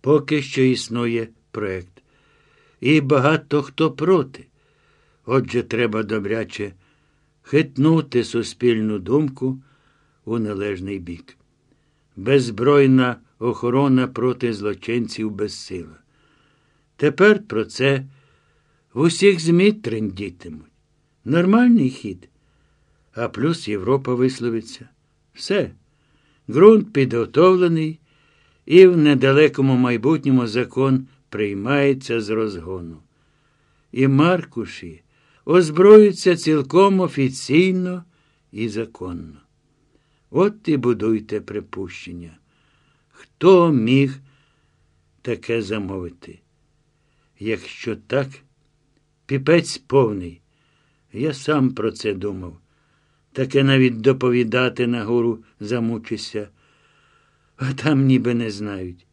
Поки що існує проект. І багато хто проти. Отже, треба добряче хитнути суспільну думку у належний бік. Беззбройна охорона проти злочинців безсила. Тепер про це в усіх ЗМІ трендітимуть. Нормальний хід. А плюс Європа висловиться. Все. Ґрунт підготовлений, і в недалекому майбутньому закон приймається з розгону. І Маркуші озброюються цілком офіційно і законно. От і будуйте припущення. Хто міг таке замовити? Якщо так, піпець повний. Я сам про це думав. Таке навіть доповідати нагору замучуся, а там ніби не знають.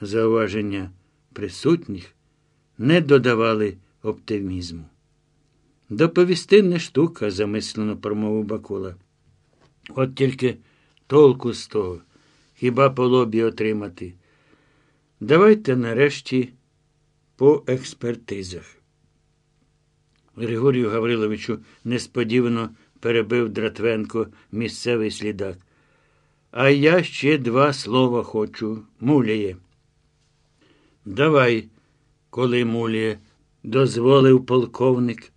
Зауваження присутніх не додавали оптимізму. Доповісти не штука, замислено промовив Бакула. От тільки толку з того, хіба по лобі отримати. Давайте нарешті по експертизах. Григорію Гавриловичу несподівано перебив Дратвенко місцевий слідак. А я ще два слова хочу, муліє. Давай, коли муліє, дозволив полковник.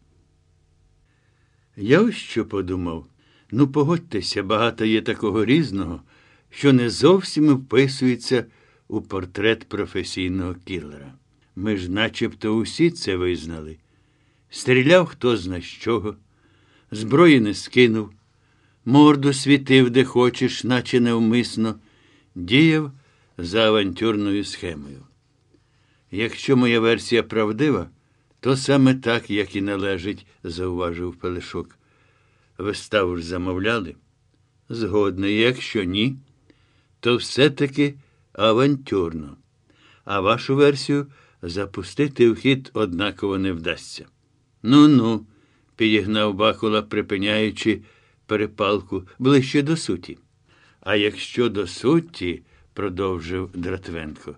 Я ось що подумав. Ну, погодьтеся, багато є такого різного, що не зовсім вписується у портрет професійного кілера. Ми ж начебто усі це визнали. Стріляв хто зна з чого, зброї не скинув, морду світив, де хочеш, наче невмисно, діяв за авантюрною схемою. Якщо моя версія правдива, то саме так, як і належить, зауважив Пелешок. Виставу ж замовляли? Згодно, якщо ні, то все-таки авантюрно. А вашу версію запустити в хід однаково не вдасться. Ну ну, підігнав Бакула, припиняючи перепалку ближче до суті. А якщо до суті, продовжив Дратвенко,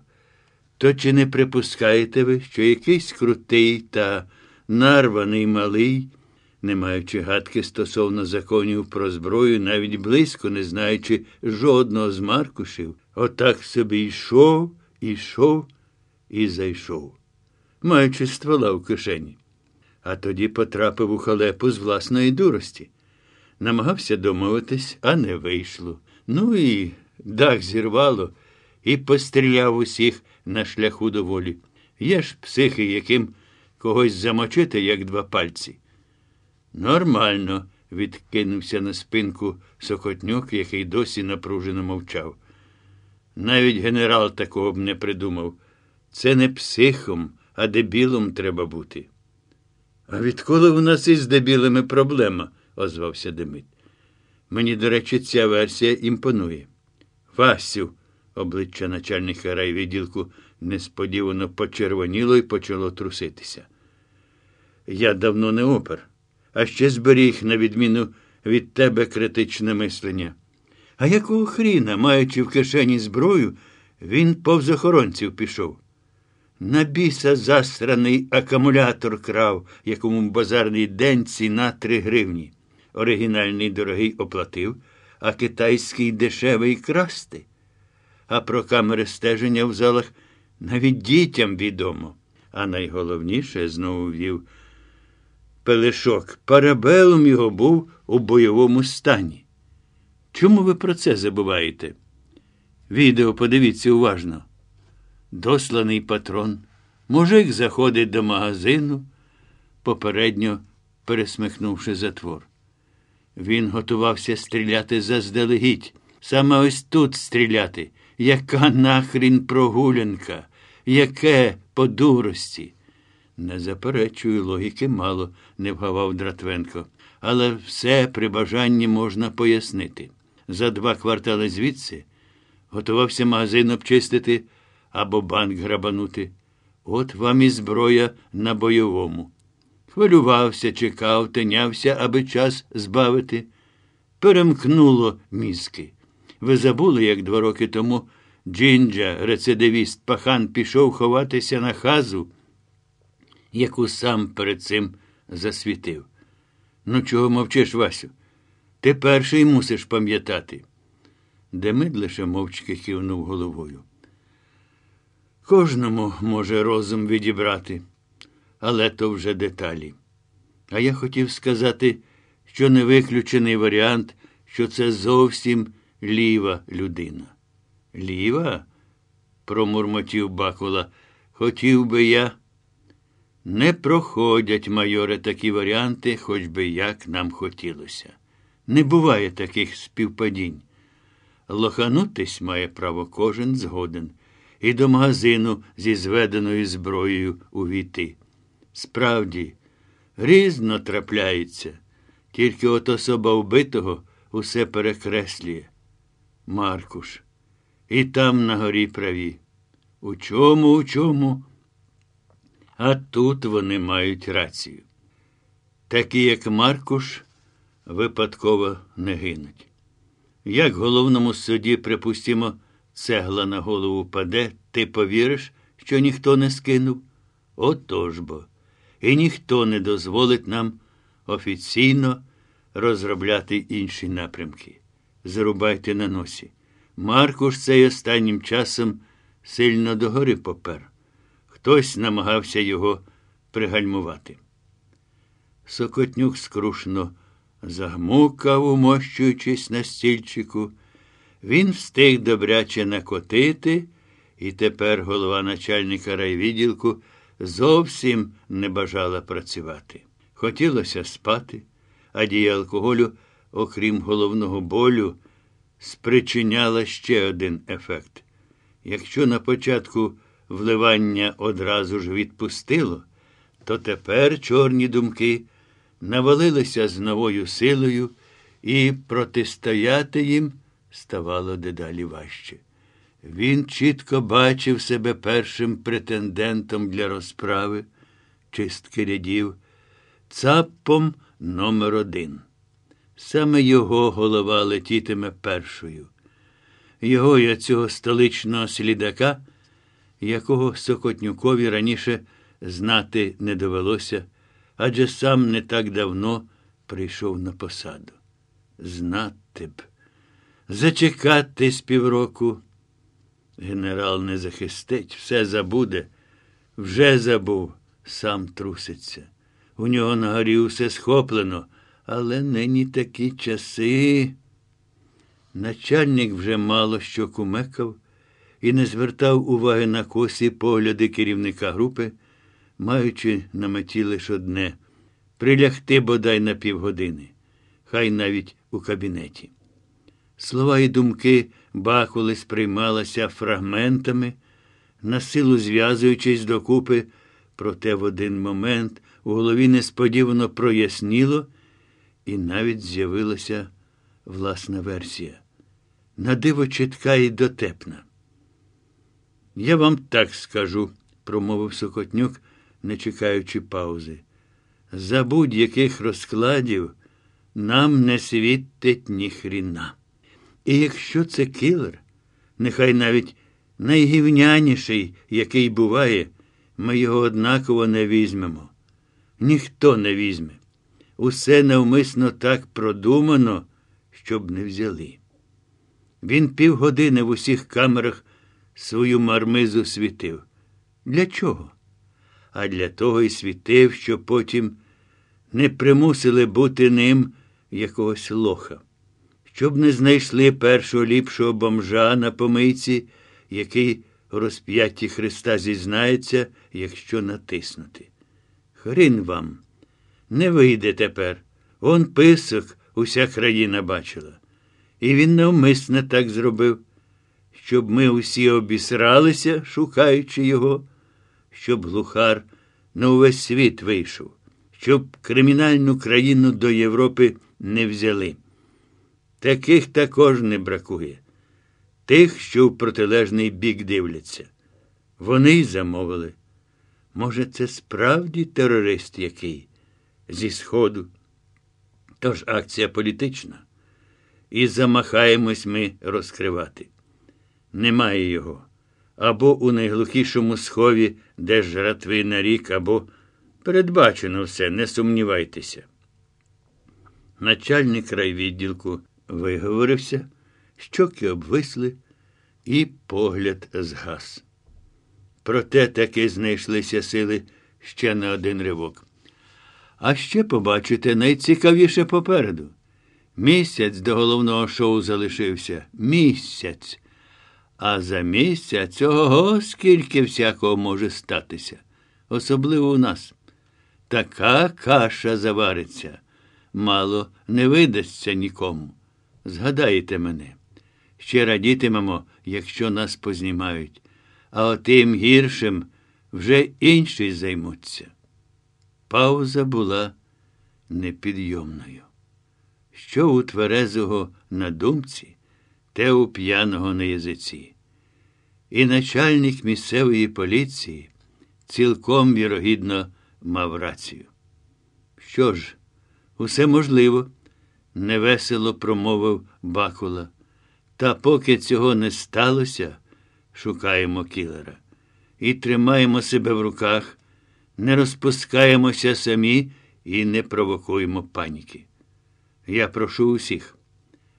то чи не припускаєте ви, що якийсь крутий та нарваний малий, не маючи гадки стосовно законів про зброю, навіть близько не знаючи жодного з маркушів, отак собі йшов, йшов і зайшов, маючи ствола в кишені. А тоді потрапив у халепу з власної дурості. Намагався домовитись, а не вийшло. Ну і дах зірвало і постріляв усіх на шляху до волі. Є ж психи, яким когось замочити, як два пальці. Нормально, відкинувся на спинку Сокотнюк, який досі напружено мовчав. Навіть генерал такого б не придумав. Це не психом, а дебілом треба бути. А відколи у нас із дебілими проблема? Озвався Демид. Мені, до речі, ця версія імпонує. Васю, обличчя начальника райвідділку несподівано почервоніло і почало труситися. Я давно не опер, а ще зберіг, на відміну від тебе, критичне мислення. А якого хріна, маючи в кишені зброю, він повз охоронців пішов. На біса засраний акумулятор крав, якому базарний день ціна три гривні. Оригінальний дорогий оплатив, а китайський дешевий красти. А про камери стеження в залах навіть дітям відомо. А найголовніше знову вів Пелешок. Парабелум його був у бойовому стані. Чому ви про це забуваєте? Відео подивіться уважно. Досланий патрон. Мужик заходить до магазину, попередньо пересмихнувши затвор. Він готувався стріляти заздалегідь. Саме ось тут стріляти. Яка нахрін прогулянка, яке по дурості. Не заперечую, логіки мало, не вгавав Дратвенко. Але все при бажанні можна пояснити. За два квартали звідси готувався магазин обчистити або банк грабанути. От вам і зброя на бойовому. Хвилювався, чекав, тинявся, аби час збавити. Перемкнуло мізки. Ви забули, як два роки тому Джинджа, рецидивіст пахан, пішов ховатися на хазу, яку сам перед цим засвітив. Ну, чого мовчиш, Васю? Ти перший мусиш пам'ятати. Демид лише мовчки кивнув головою. Кожному може розум відібрати, але то вже деталі. А я хотів сказати, що не виключений варіант, що це зовсім ліва людина. Ліва? промурмотів Бакула. Хотів би я. Не проходять, майоре, такі варіанти, хоч би як нам хотілося. Не буває таких співпадінь. Лоханутись має право кожен згоден і до магазину зі зведеною зброєю увійти. Справді, різно трапляється, тільки от особа вбитого усе перекреслює. Маркуш. І там на горі праві. У чому, у чому? А тут вони мають рацію. Такі, як Маркуш, випадково не гинуть. Як головному суді, припустимо, цегла на голову паде, ти повіриш, що ніхто не скинув? Отож бо. І ніхто не дозволить нам офіційно розробляти інші напрямки. Зарубайте на носі. Маркуш цей останнім часом сильно догори попер. Хтось намагався його пригальмувати. Сокотнюк скрушно загмукав, умощуючись на стільчику. Він встиг добряче накотити, і тепер голова начальника райвідділку зовсім не бажала працювати. Хотілося спати, а дія алкоголю, окрім головного болю, спричиняла ще один ефект. Якщо на початку вливання одразу ж відпустило, то тепер чорні думки навалилися з новою силою, і протистояти їм ставало дедалі важче. Він чітко бачив себе першим претендентом для розправи, чистки рядів, цапом номер один. Саме його голова летітиме першою. Його я цього столичного слідака, якого Сокотнюкові раніше знати не довелося, адже сам не так давно прийшов на посаду. Знати б, зачекати з півроку. Генерал не захистить, все забуде, вже забув, сам труситься. У нього на горі усе схоплено, але нині такі часи. Начальник вже мало що кумекав і не звертав уваги на косі погляди керівника групи, маючи на меті лише одне прилягти бодай на півгодини, хай навіть у кабінеті. Слова і думки бакули сприймалися фрагментами, на силу зв'язуючись докупи, проте в один момент у голові несподівано проясніло, і навіть з'явилася власна версія. На диво чітка і дотепна. Я вам так скажу, промовив Сокотнюк, не чекаючи паузи. За будь-яких розкладів нам не світить ні хріна. І якщо це кілер, нехай навіть найгівняніший, який буває, ми його однаково не візьмемо. Ніхто не візьме. Усе навмисно так продумано, щоб не взяли. Він півгодини в усіх камерах свою мармизу світив. Для чого? А для того й світив, що потім не примусили бути ним якогось лоха, щоб не знайшли першого ліпшого бомжа на помийці, який у розп'ятті Христа зізнається, якщо натиснути. Хрін вам, не вийде тепер. Он писок уся країна бачила. І він навмисне так зробив, щоб ми усі обісралися, шукаючи його, щоб глухар на увесь світ вийшов, щоб кримінальну країну до Європи не взяли. Таких також не бракує. Тих, що в протилежний бік дивляться. Вони й замовили. Може, це справді терорист який? Зі Сходу. Тож акція політична. І замахаємось ми розкривати. Немає його. Або у найглухішому схові, де жратви на рік, або передбачено все, не сумнівайтеся. Начальник райвідділку виговорився, щоки обвисли, і погляд згас. Проте таки знайшлися сили ще на один ривок. А ще побачите найцікавіше попереду. Місяць до головного шоу залишився. Місяць. А за місяць ого, скільки всякого може статися. Особливо у нас. Така каша завариться. Мало не видасться нікому. Згадайте мене. Ще радітимемо, якщо нас познімають, а отим гіршим вже інші займуться. Пауза була непідйомною. Що у тверезого на думці, те у п'яного на язиці. І начальник місцевої поліції цілком вірогідно мав рацію. Що ж, усе можливо, невесело промовив Бакула. Та поки цього не сталося, шукаємо кілера. І тримаємо себе в руках, не розпускаємося самі і не провокуємо паніки. Я прошу усіх.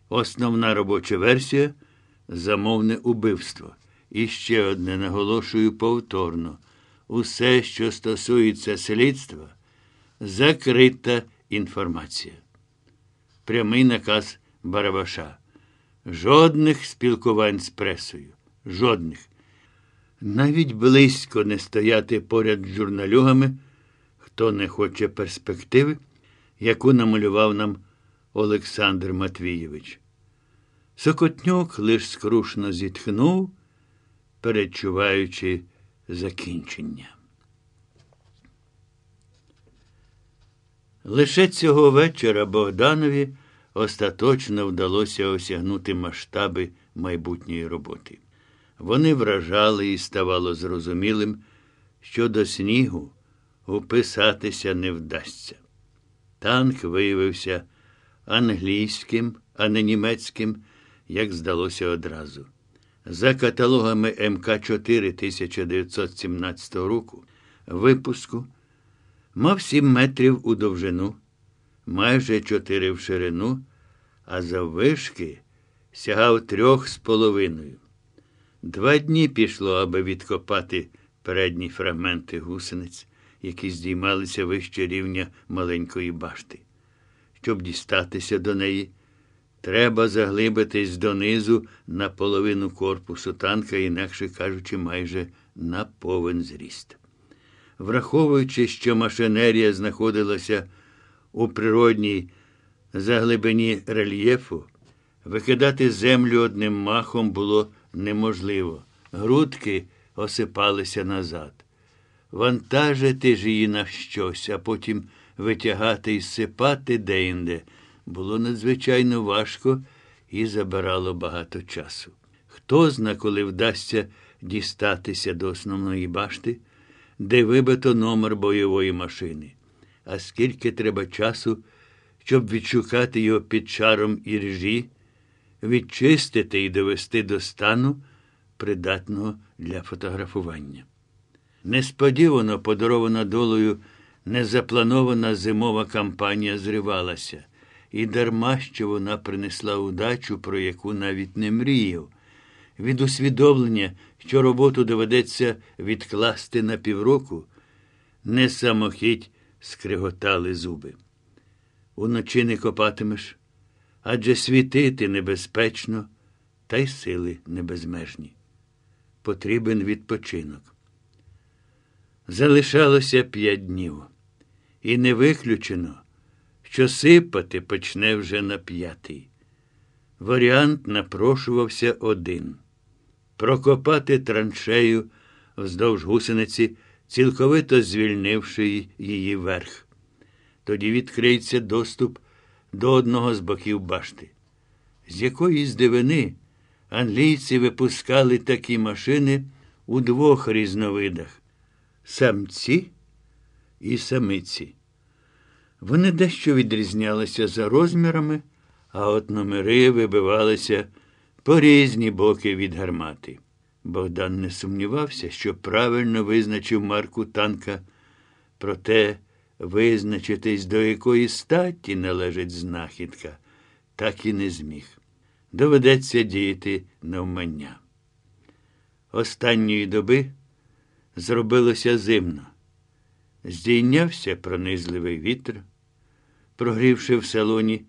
Основна робоча версія замовне убивство. І ще одне наголошую повторно. Усе, що стосується слідства, закрита інформація. Прямий наказ Барабаша. Жодних спілкувань з пресою. Жодних. Навіть близько не стояти поряд з журналюгами, хто не хоче перспективи, яку намалював нам Олександр Матвійович. Сокотнюк лиш скрушно зітхнув, передчуваючи закінчення. Лише цього вечора Богданові остаточно вдалося осягнути масштаби майбутньої роботи. Вони вражали і ставало зрозумілим, що до снігу уписатися не вдасться. Танк виявився англійським, а не німецьким, як здалося одразу. За каталогами МК-4 1917 року випуску мав 7 метрів у довжину, майже 4 в ширину, а заввишки сягав трьох з половиною. Два дні пішло, аби відкопати передні фрагменти гусениць, які здіймалися вище рівня маленької башти. Щоб дістатися до неї, треба заглибитись донизу на половину корпусу танка, інакше кажучи, майже на повен зріст. Враховуючи, що машинерія знаходилася у природній заглибині рельєфу, викидати землю одним махом було неможливо. Грудки осипалися назад. Вантажити ж її на щось, а потім витягати і сипати деінде було надзвичайно важко і забирало багато часу. Хто зна, коли вдасться дістатися до основної башти, де вибито номер бойової машини, а скільки треба часу, щоб відшукати його під чаром іржі, відчистити і довести до стану, придатного для фотографування. Несподівано подарована долею незапланована зимова кампанія зривалася, і дарма що вона принесла удачу, про яку навіть не мріяв. Від усвідомлення, що роботу доведеться відкласти на півроку, не самохідь скриготали зуби. Уночі не копатимеш, адже світити небезпечно, та й сили небезмежні. Потрібен відпочинок. Залишалося п'ять днів, і не виключено, що сипати почне вже на п'ятий. Варіант напрошувався один прокопати траншею вздовж гусениці, цілковито звільнивши її верх. Тоді відкриється доступ до одного з боків башти. З якоїсь дивини англійці випускали такі машини у двох різновидах самці і самиці. Вони дещо відрізнялися за розмірами, а от номери вибивалися по різні боки від гармати. Богдан не сумнівався, що правильно визначив марку танка, проте визначитись, до якої статі належить знахідка, так і не зміг. Доведеться діяти навмання. Останньої доби зробилося зимно. Здійнявся пронизливий вітер. Прогрівши в салоні,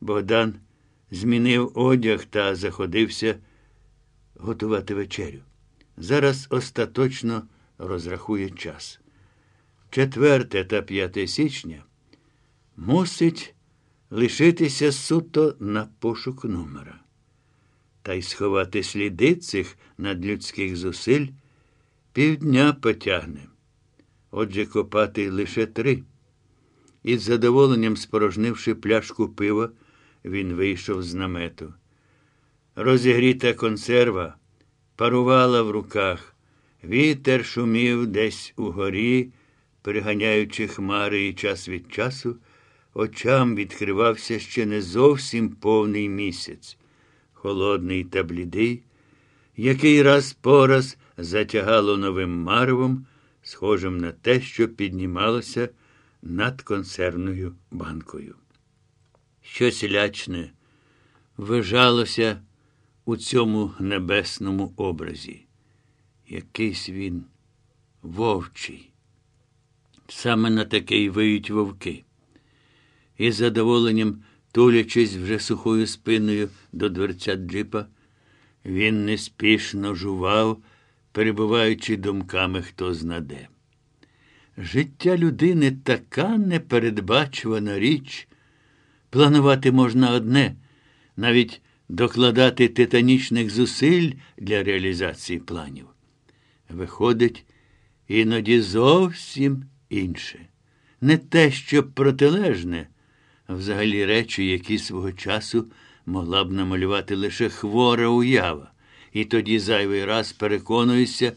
Богдан змінив одяг та заходився готувати вечерю. Зараз остаточно розрахує час. 4 та 5 січня мусить лишитися суто на пошук номера. Та й сховати сліди цих надлюдських зусиль півдня потягне. Отже, копати лише три. Із задоволенням спорожнивши пляшку пива, він вийшов з намету. Розігріта консерва парувала в руках, вітер шумів десь угорі, переганяючи хмари і час від часу, очам відкривався ще не зовсім повний місяць, холодний та блідий, який раз по раз затягало новим марвом, схожим на те, що піднімалося над консервною банкою. Щось лячне вижалося у цьому небесному образі. Якийсь він вовчий. Саме на такий виють вовки. І задоволенням, тулячись вже сухою спиною до дверця джипа, він неспішно жував, перебуваючи думками хто знаде. Життя людини така непередбачувана річ. Планувати можна одне, навіть докладати титанічних зусиль для реалізації планів. Виходить, іноді зовсім інше. Не те, що протилежне, а взагалі речі, які свого часу могла б намалювати лише хвора уява, і тоді зайвий раз переконуюся,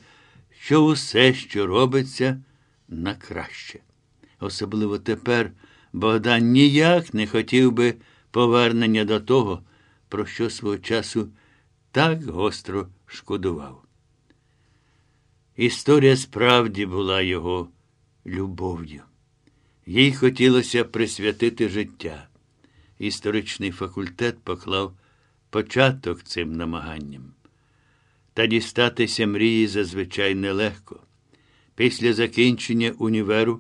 що усе, що робиться, на краще. Особливо тепер Богдан ніяк не хотів би повернення до того, про що свого часу так гостро шкодував. Історія справді була його любов'ю. Їй хотілося присвятити життя. Історичний факультет поклав початок цим намаганням. Та дістатися мрії зазвичай нелегко. Після закінчення універу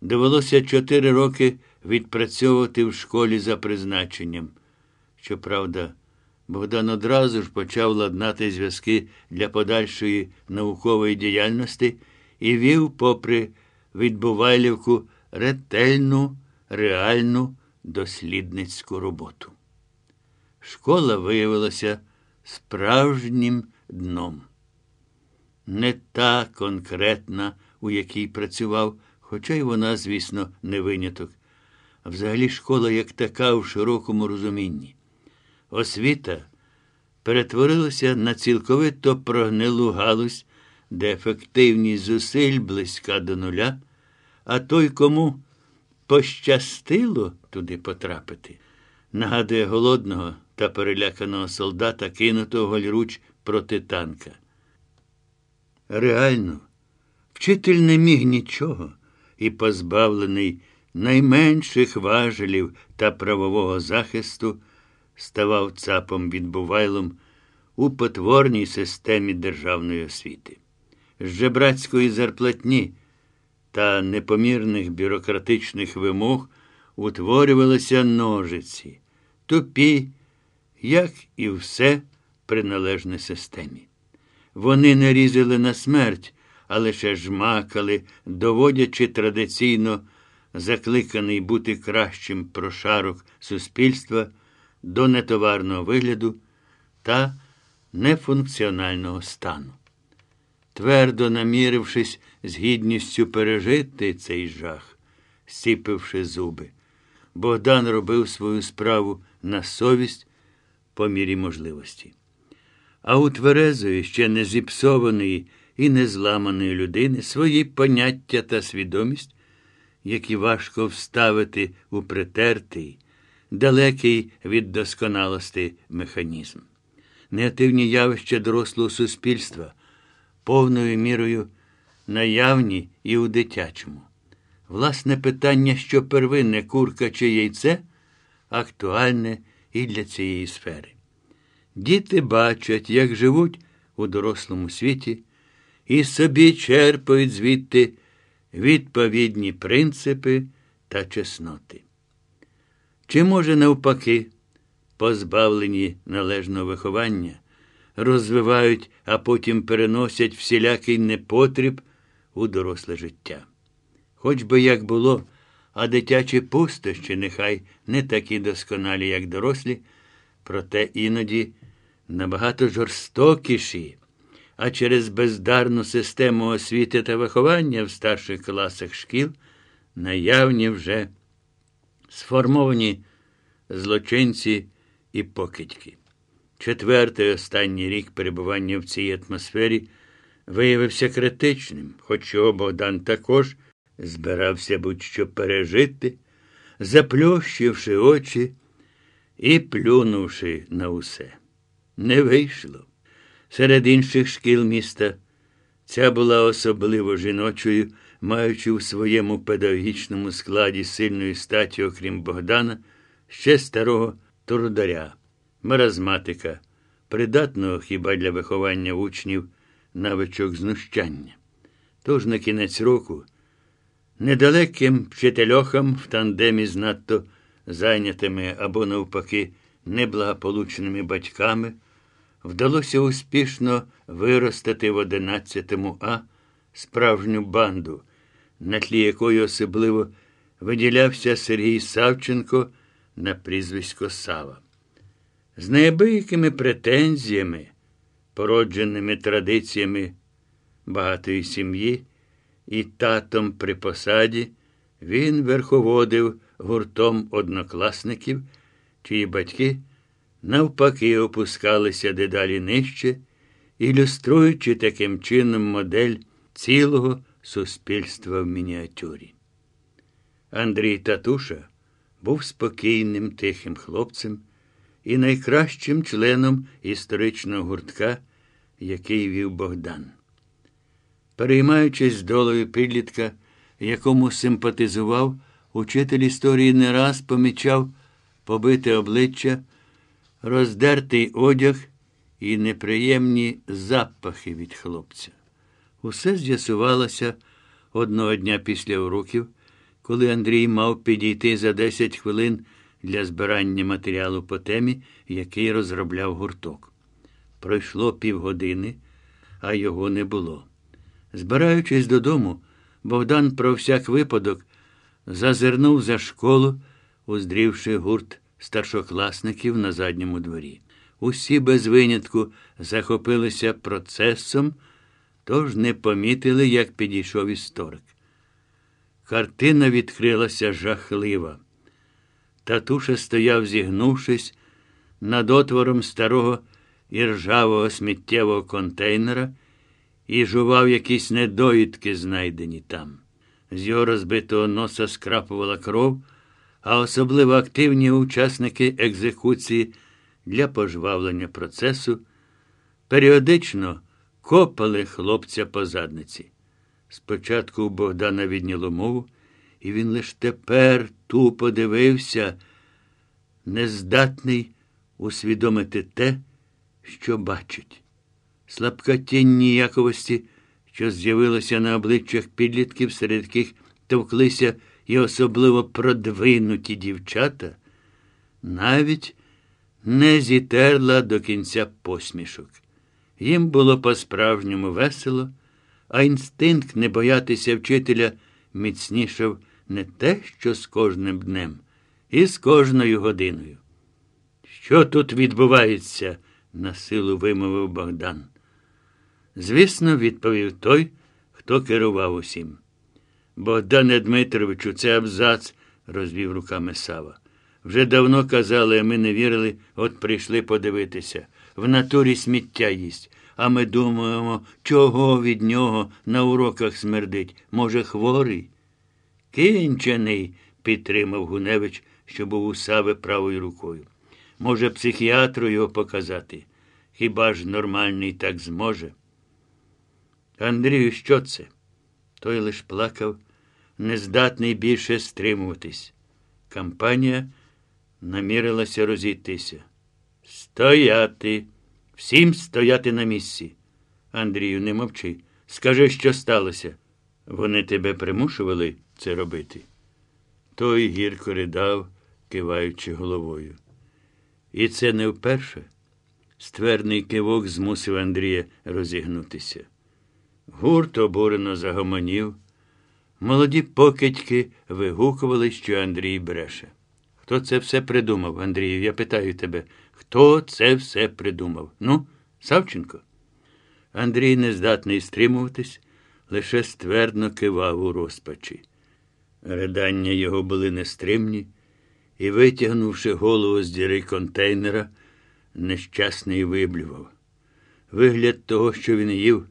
довелося чотири роки відпрацьовувати в школі за призначенням. Щоправда, Богдан одразу ж почав ладнати зв'язки для подальшої наукової діяльності і вів, попри відбувайлівку, ретельну, реальну дослідницьку роботу. Школа виявилася справжнім дном. Не та конкретна, у якій працював, хоча й вона, звісно, не виняток, а взагалі школа як така в широкому розумінні. Освіта перетворилася на цілковито прогнилу галузь, де ефективність зусиль близька до нуля, а той, кому пощастило туди потрапити, нагадує голодного та переляканого солдата, кинутого гольруч проти танка. Реально, вчитель не міг нічого і, позбавлений найменших важелів та правового захисту, ставав цапом відбувайлом у потворній системі державної освіти. З жебрацької зарплатні та непомірних бюрократичних вимог утворювалися ножиці, тупі, як і все приналежне системі. Вони не різали на смерть, а лише жмакали, доводячи традиційно закликаний бути кращим прошарок суспільства до нетоварного вигляду та нефункціонального стану. Твердо намірившись з гідністю пережити цей жах, сіпивши зуби, Богдан робив свою справу на совість по мірі можливості. А у тверезої, ще не зіпсованої і не зламаної людини свої поняття та свідомість, які важко вставити у притертий, далекий від досконалості механізм. негативні явища дорослого суспільства, повною мірою наявні і у дитячому. Власне питання, що первинне курка чи яйце, актуальне і для цієї сфери. Діти бачать, як живуть у дорослому світі, і собі черпають звідти відповідні принципи та чесноти. Чи, може, навпаки, позбавлені належного виховання, розвивають, а потім переносять всілякий непотріб у доросле життя. Хоч би як було, а дитячі пустощі нехай не такі досконалі, як дорослі, проте іноді набагато жорстокіші, а через бездарну систему освіти та виховання в старших класах шкіл наявні вже сформовані злочинці і покидьки. Четвертий останній рік перебування в цій атмосфері виявився критичним, хоч його Богдан також збирався будь-що пережити, заплющивши очі і плюнувши на усе. Не вийшло. Серед інших шкіл міста ця була особливо жіночою, маючи у своєму педагогічному складі сильної статі, окрім Богдана, ще старого трударя, маразматика, придатного хіба для виховання учнів навичок знущання. Тож на кінець року недалеким вчительохам в тандемі з надто зайнятими або, навпаки, неблагополучними батьками вдалося успішно виростати в 11 А справжню банду, на тлі якої особливо виділявся Сергій Савченко на прізвисько Сава. З неабиякими претензіями, породженими традиціями багатої сім'ї і татом при посаді, він верховодив гуртом однокласників, чиї батьки навпаки опускалися дедалі нижче, ілюструючи таким чином модель цілого суспільства в мініатюрі. Андрій Татуша був спокійним, тихим хлопцем і найкращим членом історичного гуртка, який вів Богдан. Переймаючись долею підлітка, якому симпатизував, учитель історії не раз помічав побите обличчя, роздертий одяг і неприємні запахи від хлопця. Усе з'ясувалося одного дня після уроків, коли Андрій мав підійти за 10 хвилин для збирання матеріалу по темі, який розробляв гурток. Пройшло півгодини, а його не було. Збираючись додому, Богдан про всяк випадок зазирнув за школу, уздрівши гурт старшокласників на задньому дворі. Усі без винятку захопилися процесом, тож не помітили, як підійшов історик. Картина відкрилася жахлива. Татуша стояв, зігнувшись, над отвором старого іржавого сміттєвого контейнера і жував якісь недоїдки, знайдені там. З його розбитого носа скрапувала кров, а особливо активні учасники екзекуції для пожвавлення процесу періодично копали хлопця по задниці. Спочатку у Богдана відняло мову, і він лише тепер тупо дивився, нездатний усвідомити те, що бачить. Слабка тінь ніяковості, що з'явилася на обличчях підлітків, серед яких товклися і особливо продвинуті дівчата, навіть не зітерла до кінця посмішок. Їм було по-справжньому весело, а інстинкт не боятися вчителя міцнішав не те, що з кожним днем, і з кожною годиною. Що тут відбувається? насилу вимовив Богдан. Звісно, відповів той, хто керував усім. Богдане Дмитровичу, це абзац, розвів руками Сава. Вже давно казали, а ми не вірили, от прийшли подивитися. В натурі сміття їсть. А ми думаємо, чого від нього на уроках смердить. Може, хворий? Кінчений, підтримав Гуневич, що був у Сави правою рукою. Може, психіатру його показати. Хіба ж нормальний так зможе? Андрію, що це? Той лиш плакав, нездатний більше стримуватись. Кампанія намірилася розійтися. Стояти. Всім стояти на місці. Андрію, не мовчи. Скажи, що сталося. Вони тебе примушували це робити. Той гірко ридав, киваючи головою. І це не вперше. Ствердний кивок змусив Андрія розігнутися. Гурт обурено загомонів. Молоді покидьки вигукували, що Андрій бреше. Хто це все придумав, Андрію? Я питаю тебе, хто це все придумав? Ну, Савченко? Андрій, не здатний стримуватись, лише ствердно кивав у розпачі. Ридання його були нестримні, і, витягнувши голову з діри контейнера, нещасний виблював. Вигляд того, що він їв,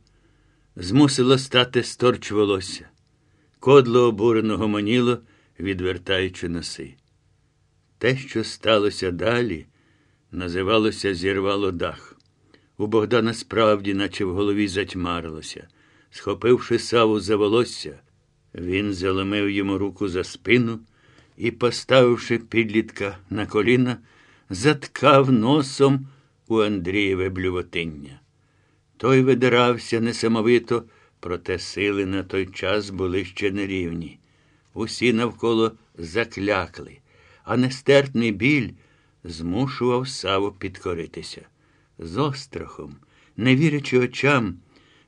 змусило стати сторч волосся. Кодло обурено гомоніло, відвертаючи носи. Те, що сталося далі, називалося зірвало дах. У Богдана справді, наче в голові затьмарилося. Схопивши саву за волосся, він заломив йому руку за спину і, поставивши підлітка на коліна, заткав носом у Андрієве блювотиння. Той видирався несамовито, проте сили на той час були ще нерівні. Усі навколо заклякли, а нестерпний біль змушував Саву підкоритися. З острахом, не вірячи очам,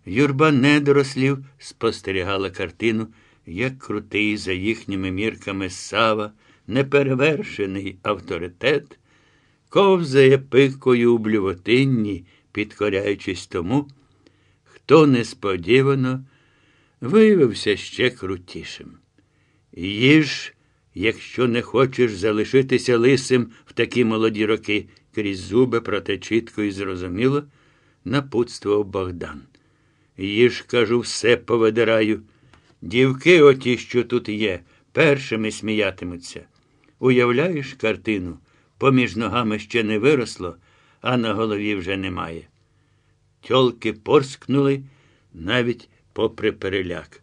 юрба недорослів спостерігала картину, як крутий за їхніми мірками Сава, неперевершений авторитет, ковзає пикою у блювотинні, підкоряючись тому, хто несподівано виявився ще крутішим. Їж, якщо не хочеш залишитися лисим в такі молоді роки, крізь зуби, проте чітко і зрозуміло, напутствував Богдан. Їж, кажу, все повидираю. Дівки, оті, що тут є, першими сміятимуться. Уявляєш картину? Поміж ногами ще не виросло, а на голові вже немає. Тьолки порскнули навіть попри переляк.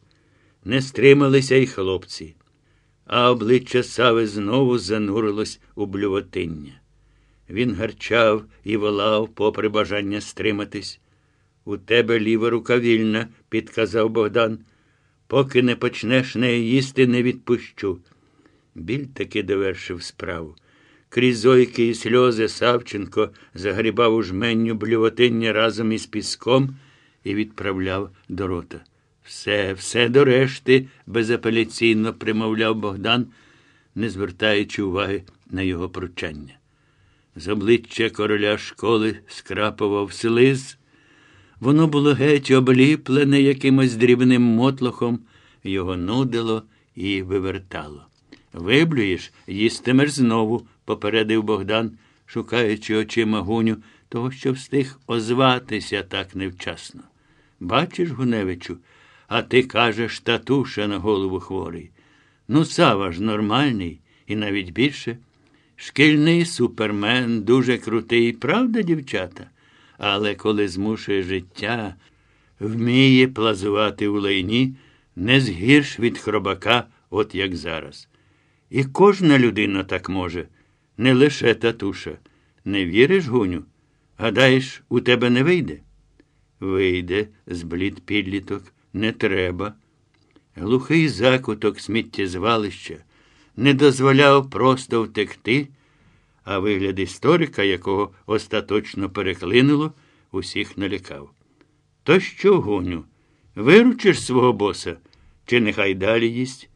Не стрималися й хлопці, а обличчя Сави знову занурилось у блювотиння. Він гарчав і волав, попри бажання стриматись. У тебе ліва рука вільна, підказав Богдан. Поки не почнеш неї їсти, не відпущу. Біль таки довершив справу. Крізь зойки і сльози Савченко загрібав у жменню блювотиння разом із піском і відправляв до рота. Все, все до решти, безапеляційно примовляв Богдан, не звертаючи уваги на його пручання. З обличчя короля школи скрапував слиз. Воно було геть обліплене якимось дрібним мотлохом, його нудило і вивертало. Виблюєш, їстимеш знову, попередив Богдан, шукаючи очима гуню, того, що встиг озватися так невчасно. Бачиш, Гуневичу, а ти кажеш, татуша на голову хворий. Ну, Сава ж нормальний і навіть більше. Шкільний супермен дуже крутий, правда, дівчата? Але коли змушує життя, вміє плазувати у лайні, не згірш від хробака, от як зараз. І кожна людина так може, не лише татуша. Не віриш, Гуню? Гадаєш, у тебе не вийде? Вийде, зблід підліток, не треба. Глухий закуток сміттєзвалища не дозволяв просто втекти, а вигляд історика, якого остаточно переклинуло, усіх налякав. То що, Гуню, виручиш свого боса, чи нехай далі їсть?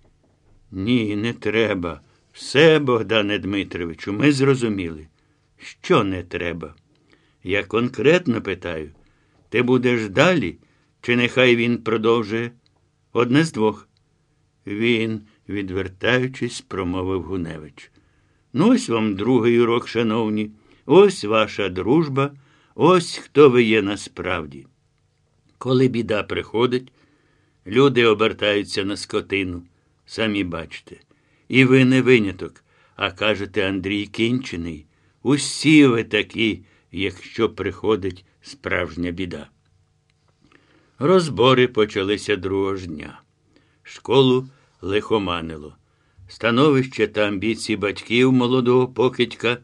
Ні, не треба. Все, Богдане Дмитровичу, ми зрозуміли. Що не треба? Я конкретно питаю, ти будеш далі, чи нехай він продовжує? Одне з двох. Він, відвертаючись, промовив Гуневич. Ну, ось вам другий урок, шановні, ось ваша дружба, ось хто ви є насправді. Коли біда приходить, люди обертаються на скотину, самі бачите. І ви не виняток, а кажете, Андрій кінчений. Усі ви такі, якщо приходить справжня біда. Розбори почалися другого ж дня. Школу лихоманило. Становище та амбіції батьків молодого покидька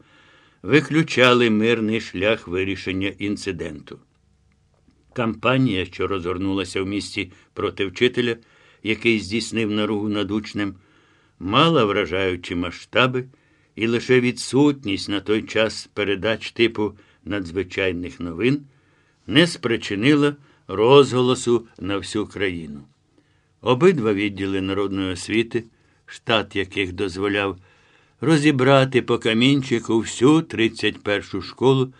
виключали мирний шлях вирішення інциденту. Кампанія, що розгорнулася в місті проти вчителя, який здійснив наругу над учнем, мала вражаючі масштаби, і лише відсутність на той час передач типу надзвичайних новин не спричинила розголосу на всю країну. Обидва відділи народної освіти, штат яких дозволяв розібрати по камінчику всю 31-шу школу,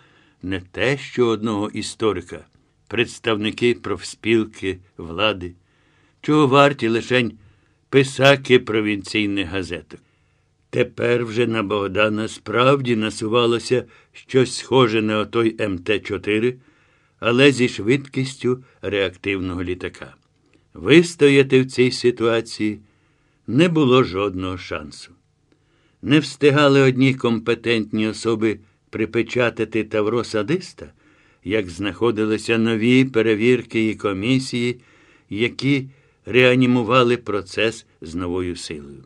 не те що одного історика, представники профспілки, влади, чого варті лишень писаки провінційних газеток. Тепер вже на Богдана справді насувалося щось схоже на отой МТ-4, але зі швидкістю реактивного літака. Вистояти в цій ситуації не було жодного шансу. Не встигали одні компетентні особи припечатати тавро садиста, як знаходилися нові перевірки і комісії, які реанімували процес з новою силою.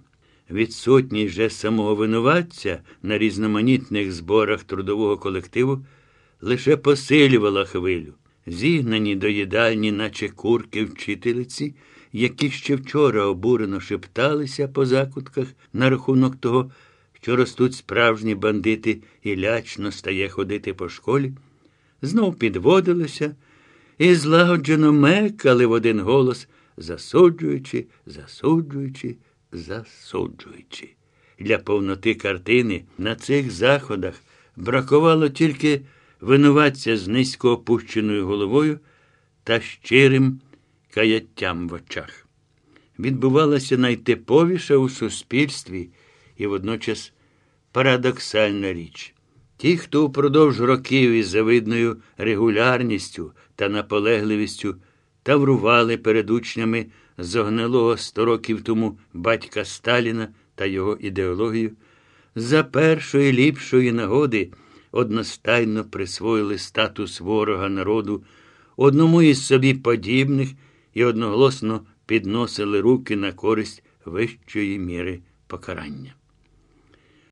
Відсутність же самого винуватця на різноманітних зборах трудового колективу лише посилювала хвилю, зігнані до їдальні, наче курки вчителиці, які ще вчора обурено шепталися по закутках на рахунок того, що ростуть справжні бандити і лячно стає ходити по школі, знов підводилися і злагоджено мекали в один голос, засуджуючи, засуджуючи, засуджуючи. Для повноти картини на цих заходах бракувало тільки винуватця з низько опущеною головою та щирим каяттям в очах. Відбувалася найтиповіша у суспільстві і водночас парадоксальна річ. Ті, хто упродовж років із завидною регулярністю та наполегливістю таврували перед учнями зогнилого сто років тому батька Сталіна та його ідеологію, за першої ліпшої нагоди одностайно присвоїли статус ворога народу одному із собі подібних і одноголосно підносили руки на користь вищої міри покарання.